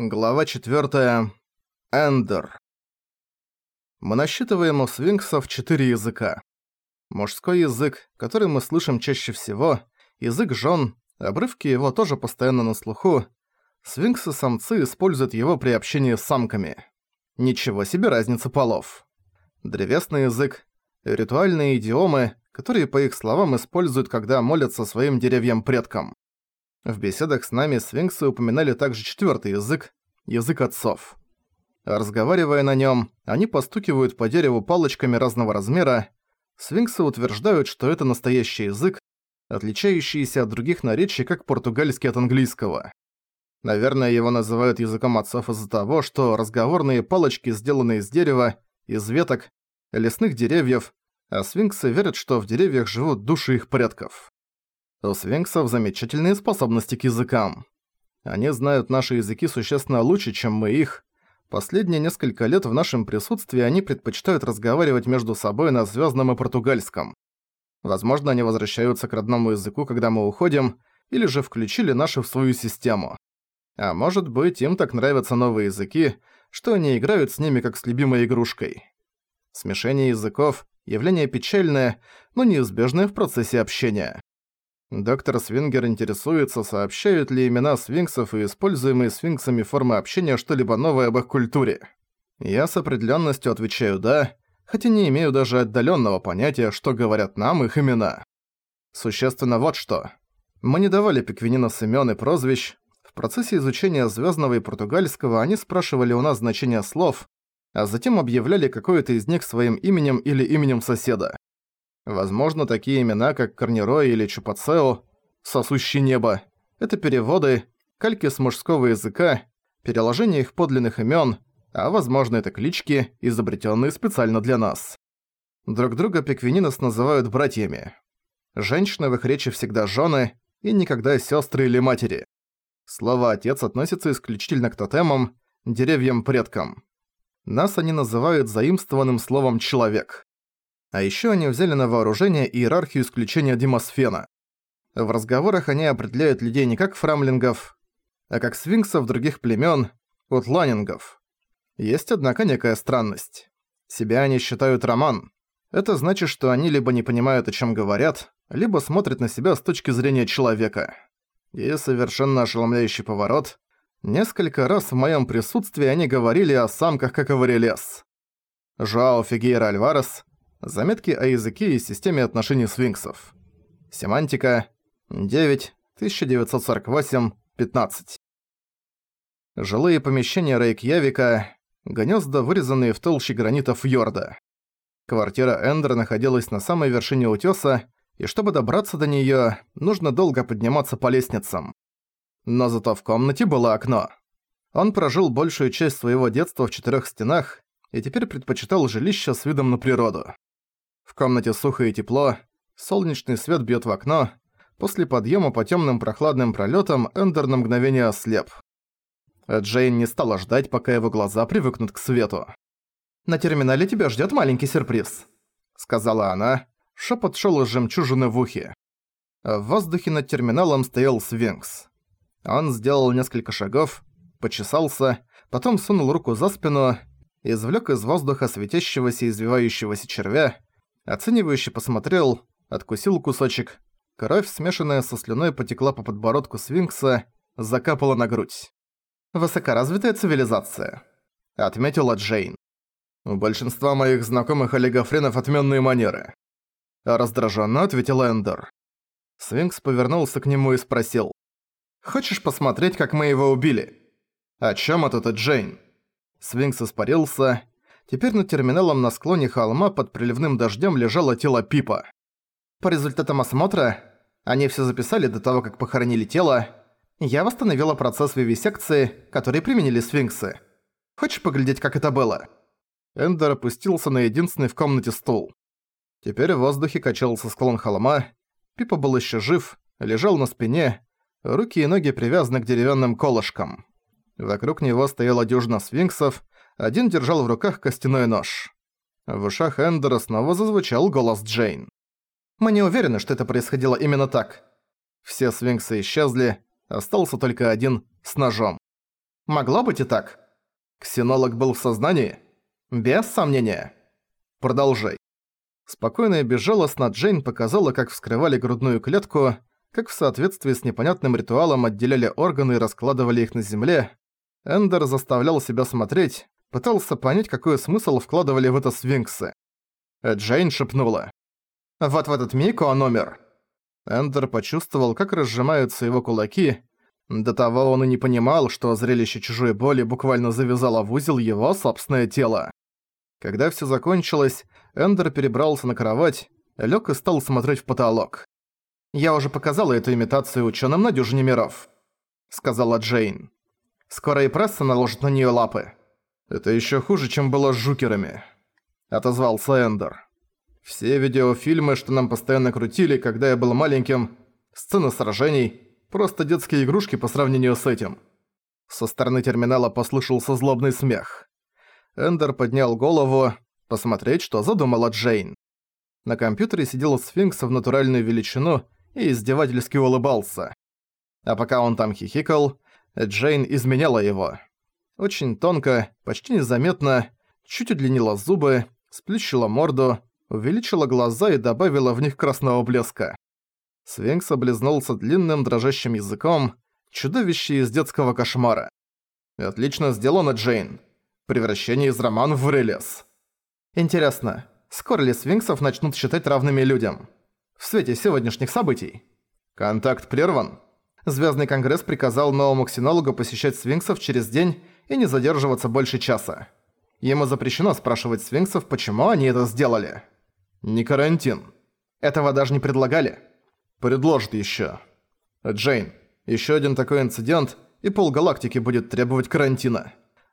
Глава 4. Эндер. Мы насчитываем у свинксов четыре языка. Мужской язык, который мы слышим чаще всего, язык жен, обрывки его тоже постоянно на слуху. Свинксы-самцы используют его при общении с самками. Ничего себе разница полов. Древесный язык, ритуальные идиомы, которые, по их словам, используют, когда молятся своим деревьям-предкам. В беседах с нами свинксы упоминали также четвертый язык – язык отцов. Разговаривая на нем, они постукивают по дереву палочками разного размера. Свинксы утверждают, что это настоящий язык, отличающийся от других наречий как португальский от английского. Наверное, его называют языком отцов из-за того, что разговорные палочки сделаны из дерева, из веток, лесных деревьев, а свинксы верят, что в деревьях живут души их предков. У свинксов замечательные способности к языкам. Они знают наши языки существенно лучше, чем мы их. Последние несколько лет в нашем присутствии они предпочитают разговаривать между собой на звездном и португальском. Возможно, они возвращаются к родному языку, когда мы уходим, или же включили наши в свою систему. А может быть, им так нравятся новые языки, что они играют с ними как с любимой игрушкой. Смешение языков – явление печальное, но неизбежное в процессе общения. Доктор Свингер интересуется, сообщают ли имена свинксов и используемые свинксами формы общения что-либо новое об их культуре. Я с определенностью отвечаю «да», хотя не имею даже отдаленного понятия, что говорят нам их имена. Существенно вот что. Мы не давали пиквининос имен и прозвищ. В процессе изучения звездного и португальского они спрашивали у нас значение слов, а затем объявляли какое-то из них своим именем или именем соседа. Возможно, такие имена, как Корнирой или Чупацео, «Сосущий небо» — это переводы, кальки с мужского языка, переложение их подлинных имен, а возможно, это клички, изобретенные специально для нас. Друг друга пиквининос называют братьями. Женщины в их речи всегда жены и никогда сестры или матери. Слово «отец» относится исключительно к тотемам, деревьям-предкам. Нас они называют заимствованным словом «человек». А еще они взяли на вооружение иерархию исключения Демосфена. В разговорах они определяют людей не как фрамлингов, а как свинксов других племен, утланингов. Есть, однако, некая странность. Себя они считают роман. Это значит, что они либо не понимают, о чем говорят, либо смотрят на себя с точки зрения человека. И совершенно ошеломляющий поворот. Несколько раз в моем присутствии они говорили о самках как Аварелес. Жоао Фигейра Альварес Заметки о языке и системе отношений свинксов. Семантика. 9. 1948. 15. Жилые помещения Рейкьявика. Гнезда, вырезанные в толще гранитов Йорда. Квартира Эндера находилась на самой вершине утёса, и чтобы добраться до неё, нужно долго подниматься по лестницам. Но зато в комнате было окно. Он прожил большую часть своего детства в четырёх стенах и теперь предпочитал жилище с видом на природу. В комнате сухо и тепло, солнечный свет бьет в окно. После подъема по темным прохладным пролетам Эндер на мгновение ослеп. Джейн не стала ждать, пока его глаза привыкнут к свету. «На терминале тебя ждет маленький сюрприз», — сказала она. Шепот шел из жемчужины в ухе. В воздухе над терминалом стоял свинкс. Он сделал несколько шагов, почесался, потом сунул руку за спину, извлек из воздуха светящегося и извивающегося червя, Оценивающе посмотрел, откусил кусочек. Кровь, смешанная со слюной, потекла по подбородку свинкса, закапала на грудь. «Высокоразвитая цивилизация», — отметила Джейн. «У большинства моих знакомых олигофренов отменные манеры», — раздраженно ответил Эндер. Свинкс повернулся к нему и спросил. «Хочешь посмотреть, как мы его убили?» «О чем это ты, Джейн?» Свинкс испарился, Теперь над терминалом на склоне холма под приливным дождем лежало тело Пипа. По результатам осмотра, они все записали до того, как похоронили тело, я восстановила процесс вивисекции, который применили сфинксы. Хочешь поглядеть, как это было?» Эндер опустился на единственный в комнате стул. Теперь в воздухе качался склон холма, Пипа был еще жив, лежал на спине, руки и ноги привязаны к деревянным колышкам. Вокруг него стояла дюжина сфинксов, один держал в руках костяной нож. В ушах Эндера снова зазвучал голос Джейн. «Мы не уверены, что это происходило именно так». Все свинксы исчезли, остался только один с ножом. Могло быть и так. Ксенолог был в сознании? Без сомнения. Продолжай. Спокойно и безжалостно Джейн показала, как вскрывали грудную клетку, как в соответствии с непонятным ритуалом отделяли органы и раскладывали их на земле. Эндер заставлял себя смотреть, пытался понять, какой смысл вкладывали в это свинксы. Джейн шепнула. «Вот в этот миг он умер». Эндер почувствовал, как разжимаются его кулаки. До того он и не понимал, что зрелище чужой боли буквально завязало в узел его собственное тело. Когда всё закончилось, Эндер перебрался на кровать, лёг и стал смотреть в потолок. «Я уже показала эту имитацию учёным на дюжине миров», — сказала Джейн. «Скоро и пресса наложит на неё лапы». «Это ещё хуже, чем было с жукерами», — отозвался Эндер. «Все видеофильмы, что нам постоянно крутили, когда я был маленьким, сцены сражений, просто детские игрушки по сравнению с этим». Со стороны терминала послышался злобный смех. Эндер поднял голову, посмотреть, что задумала Джейн. На компьютере сидел сфинкс в натуральную величину и издевательски улыбался. А пока он там хихикал, Джейн изменяла его. Очень тонко, почти незаметно, чуть удлинила зубы, сплющила морду, увеличила глаза и добавила в них красного блеска. Свинкс облизнулся длинным дрожащим языком, чудовище из детского кошмара. «Отлично сделано, Джейн. Превращение из романа в релиз. Интересно, скоро ли свинксов начнут считать равными людям? В свете сегодняшних событий. Контакт прерван. Звездный конгресс приказал новому ксенологу посещать свинксов через день и не задерживаться больше часа. Ему запрещено спрашивать свинксов, почему они это сделали. Не карантин. Этого даже не предлагали. Предложат еще. Джейн, еще один такой инцидент, и полгалактики будет требовать карантина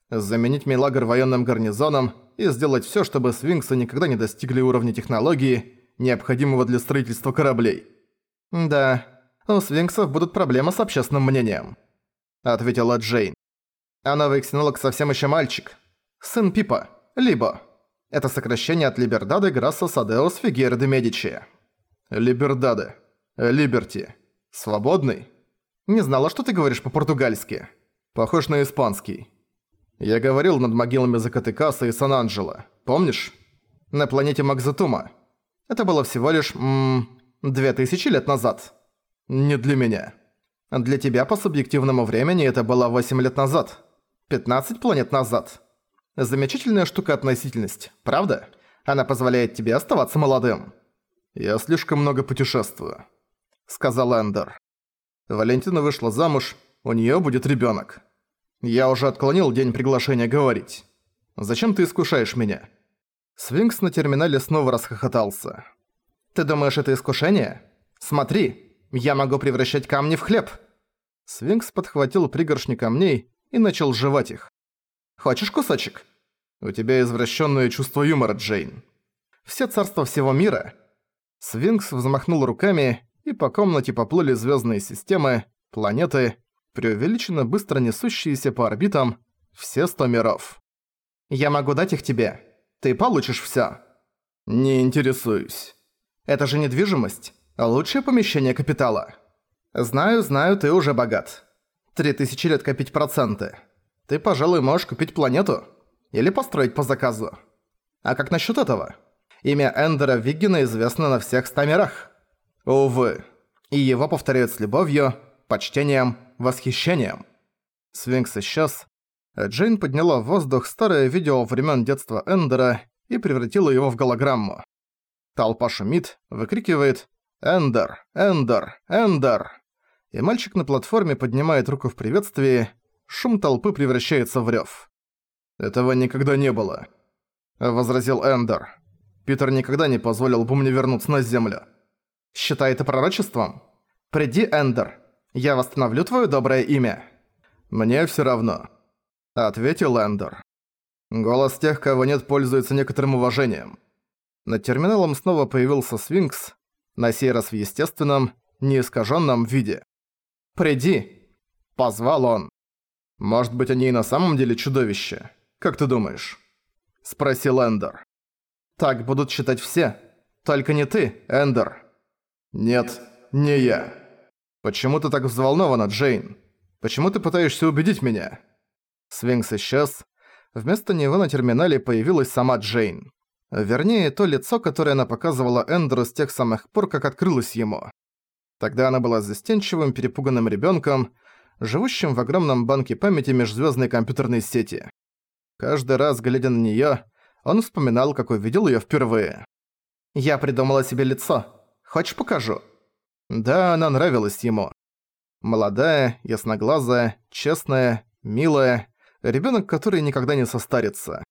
заменить Милагр военным гарнизоном и сделать всё, чтобы свинксы никогда не достигли уровня технологии, необходимого для строительства кораблей. «Да, у свинксов будут проблемы с общественным мнением», — ответила Джейн. «А новый ксенолог совсем ещё мальчик. Сын Пипа, Либо. Это сокращение от Либердады Грасса Садеус Фигера де Медичи». «Либердаде. Либерти. Свободный?» «Не знала, что ты говоришь по-португальски». «Похож на испанский». Я говорил над могилами Закатыкаса и Сан-Анджело. Помнишь? На планете Макзатума. Это было всего лишь... Ммм... Две тысячи лет назад. Не для меня. Для тебя по субъективному времени это было 8 лет назад. 15 планет назад. Замечательная штука относительность, правда? Она позволяет тебе оставаться молодым. Я слишком много путешествую, сказал Эндер. Валентина вышла замуж, у неё будет ребёнок. Я уже отклонил день приглашения говорить. Зачем ты искушаешь меня?» Свинкс на терминале снова расхохотался. «Ты думаешь, это искушение? Смотри, я могу превращать камни в хлеб!» Свинкс подхватил пригоршни камней и начал жевать их. «Хочешь кусочек?» «У тебя извращенное чувство юмора, Джейн». «Все царства всего мира». Свинкс взмахнул руками, и по комнате поплыли звездные системы, планеты, преувеличенно быстро несущиеся по орбитам все сто миров. «Я могу дать их тебе. Ты получишь всё». «Не интересуюсь». «Это же недвижимость, лучшее помещение капитала». «Знаю, знаю, ты уже богат. Три тысячи лет копить проценты. Ты, пожалуй, можешь купить планету. Или построить по заказу. А как насчёт этого? Имя Эндера Виггина известно на всех ста мирах». «Увы». И его повторяют с любовью, почтением восхищением. Свинкс исчез. Джейн подняла в воздух старое видео времен детства Эндера и превратила его в голограмму. Толпа шумит, выкрикивает «Эндер! Эндер! Эндер!» И мальчик на платформе поднимает руку в приветствии, шум толпы превращается в рёв. «Этого никогда не было», — возразил Эндер. «Питер никогда не позволил бы мне вернуться на Землю». «Считай это пророчеством? Приди, Эндер, я восстановлю твое доброе имя». «Мне все равно», — ответил Эндер. Голос тех, кого нет, пользуется некоторым уважением. Над терминалом снова появился Свинкс, на сей раз в естественном, неискаженном виде. «Приди!» — позвал он. «Может быть, они и на самом деле чудовища? Как ты думаешь?» — спросил Эндер. «Так будут считать все. Только не ты, Эндер». «Нет, не я». «Почему ты так взволнована, Джейн? Почему ты пытаешься убедить меня?» Свинкс исчез. Вместо него на терминале появилась сама Джейн. Вернее, то лицо, которое она показывала Эндеру с тех самых пор, как открылось ему. Тогда она была застенчивым, перепуганным ребенком, живущим в огромном банке памяти межзвездной компьютерной сети. Каждый раз, глядя на нее, он вспоминал, как увидел ее впервые. «Я придумала себе лицо. Хочешь, покажу?» Да, она нравилась ему. Молодая, ясноглазая, честная, милая, ребенок, который никогда не состарится.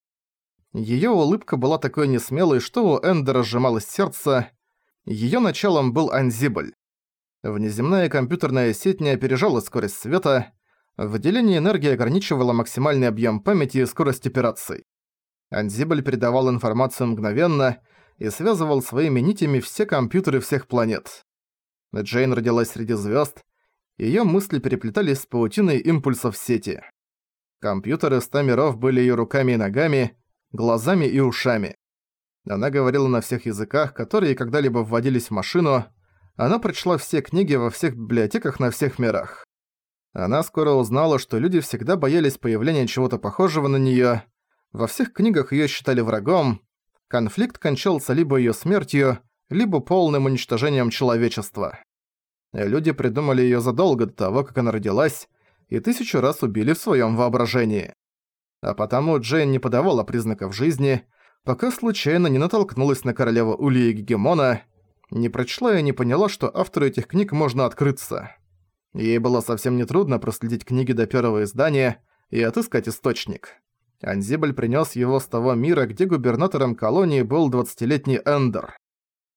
Ее улыбка была такой несмелой, что у Эндера сжималось сердце. Ее началом был Анзибль. Внеземная компьютерная сеть не опережала скорость света. Выделение энергии ограничивало максимальный объем памяти и скорость операций. Анзибль передавал информацию мгновенно и связывал своими нитями все компьютеры всех планет. Джейн родилась среди звезд, ее мысли переплетались с паутиной импульсов сети. Компьютеры ста миров были ее руками и ногами, глазами и ушами. Она говорила на всех языках, которые когда-либо вводились в машину. Она прочла все книги во всех библиотеках на всех мирах. Она скоро узнала, что люди всегда боялись появления чего-то похожего на неё. Во всех книгах её считали врагом. Конфликт кончался либо её смертью, либо полным уничтожением человечества. Люди придумали её задолго до того, как она родилась, и тысячу раз убили в своём воображении. А потому Джейн не подавала признаков жизни, пока случайно не натолкнулась на королеву Улии Гегемона, не прочла и не поняла, что автору этих книг можно открыться. Ей было совсем нетрудно проследить книги до первого издания и отыскать источник. Анзибль принёс его с того мира, где губернатором колонии был 20-летний Эндер.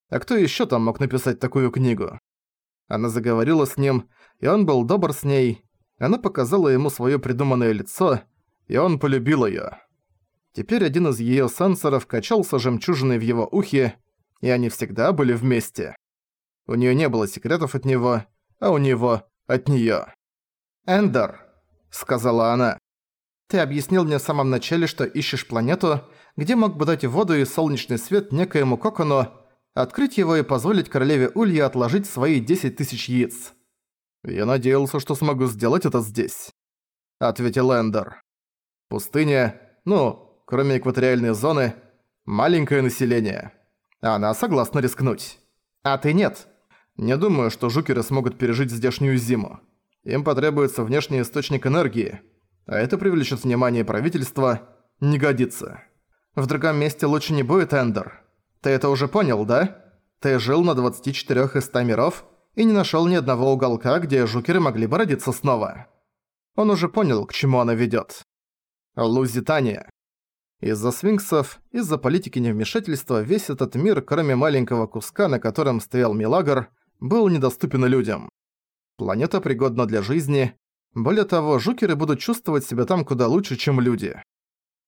А кто ещё там мог написать такую книгу? Она заговорила с ним, и он был добр с ней. Она показала ему своё придуманное лицо, и он полюбил её. Теперь один из её сенсоров качался жемчужиной в его ухе, и они всегда были вместе. У неё не было секретов от него, а у него от неё. «Эндер», — сказала она, — «ты объяснил мне в самом начале, что ищешь планету, где мог бы дать воду и солнечный свет некоему кокону, открыть его и позволить королеве Улье отложить свои 10 тысяч яиц. «Я надеялся, что смогу сделать это здесь», — ответил Эндер. «Пустыня, ну, кроме экваториальной зоны, маленькое население. Она согласна рискнуть. А ты нет. Не думаю, что жукеры смогут пережить здешнюю зиму. Им потребуется внешний источник энергии, а это привлечет внимание правительства. Не годится. В другом месте лучше не будет, Эндер. Ты это уже понял, да? Ты жил на 24 из 100 миров и не нашёл ни одного уголка, где жукеры могли бы родиться снова. Он уже понял, к чему она ведёт. Лузитания. Из-за свинксов, из-за политики невмешательства весь этот мир, кроме маленького куска, на котором стоял Милагр, был недоступен людям. Планета пригодна для жизни. Более того, жукеры будут чувствовать себя там куда лучше, чем люди.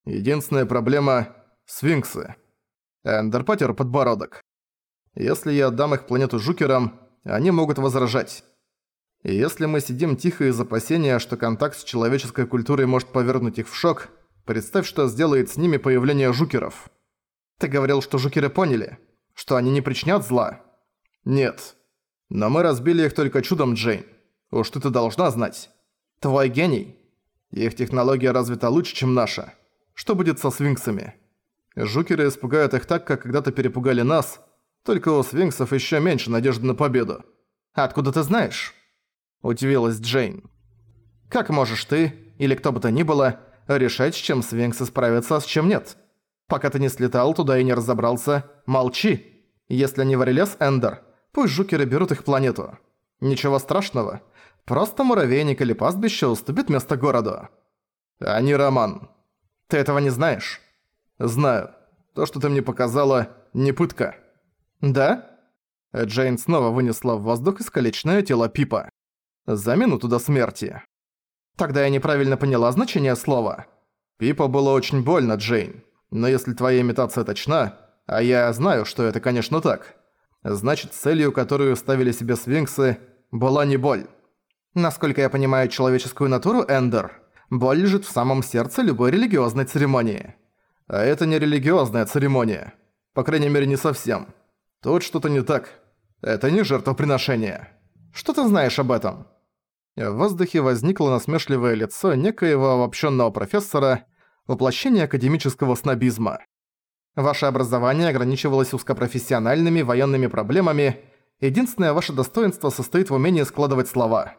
Единственная проблема – свинксы. Эндер подбородок. Если я отдам их планету жукерам, они могут возражать. И если мы сидим тихо из опасения, что контакт с человеческой культурой может повернуть их в шок, представь, что сделает с ними появление жукеров. Ты говорил, что жукеры поняли, что они не причинят зла? Нет. Но мы разбили их только чудом, Джейн. Уж ты-то должна знать. Твой гений. Их технология развита лучше, чем наша. Что будет со свинксами? Жукеры испугают их так, как когда-то перепугали нас, только у свинксов еще меньше надежды на победу. «Откуда ты знаешь?» – удивилась Джейн. «Как можешь ты, или кто бы то ни было, решать, с чем свинксы справятся, а с чем нет? Пока ты не слетал туда и не разобрался, молчи. Если они варилес Эндер, пусть жукеры берут их планету. Ничего страшного. Просто муравейник или пастбище уступит место городу. А не роман. Ты этого не знаешь?» «Знаю. То, что ты мне показала, не пытка». «Да?» Джейн снова вынесла в воздух искалеченное тело Пипа. За минуту до смерти. Тогда я неправильно поняла значение слова. Пипа было очень больно, Джейн. Но если твоя имитация точна, а я знаю, что это, конечно, так, значит, целью, которую ставили себе свинксы, была не боль. Насколько я понимаю человеческую натуру, Эндер, боль лежит в самом сердце любой религиозной церемонии. А это не религиозная церемония. По крайней мере, не совсем. Тут что-то не так. Это не жертвоприношение. Что ты знаешь об этом? В воздухе возникло насмешливое лицо некоего обобщенного профессора, воплощение академического снобизма. Ваше образование ограничивалось узкопрофессиональными военными проблемами, единственное ваше достоинство состоит в умении складывать слова.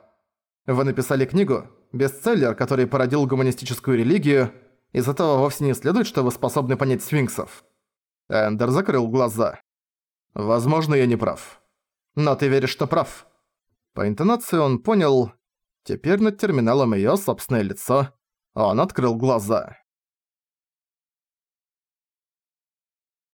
Вы написали книгу, бестселлер, который породил гуманистическую религию, из этого вовсе не следует, что вы способны понять свинксов. Эндер закрыл глаза. Возможно, я не прав. Но ты веришь, что прав. По интонации он понял, Теперь над терминалом её собственное лицо. Он открыл глаза.